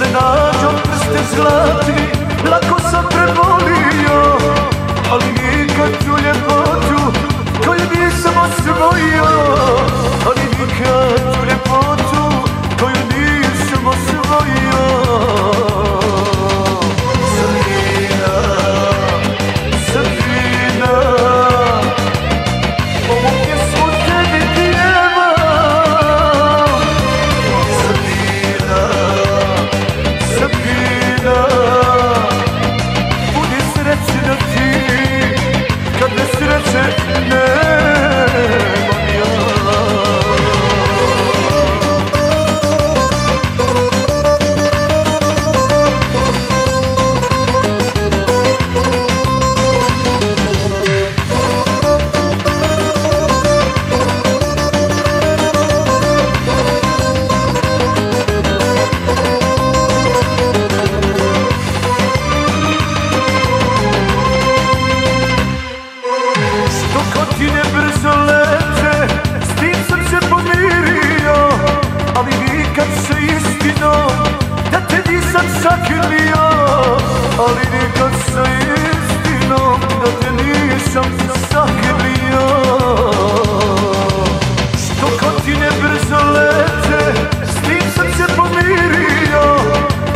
Srdna, čo prste zlatý No. Da te nisam sakrio Ali nikad sa istinom, da te nisam sakrio Što godine brzo lete, s tim sam se pomirio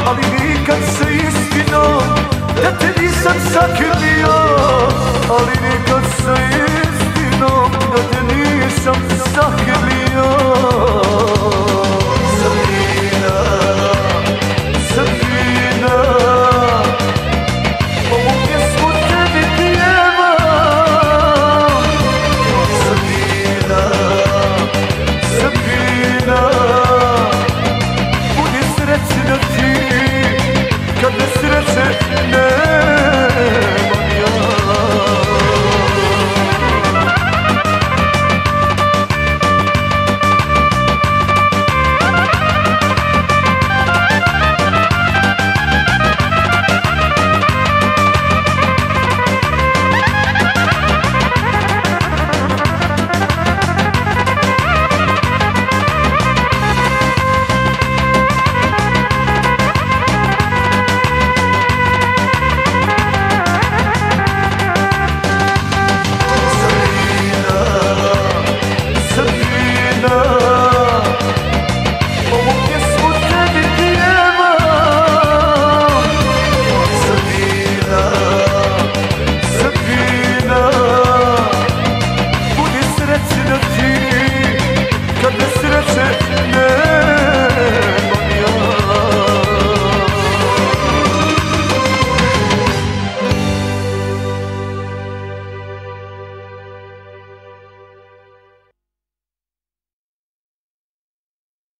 Ali nikad sa istinom, da te nisam sakrio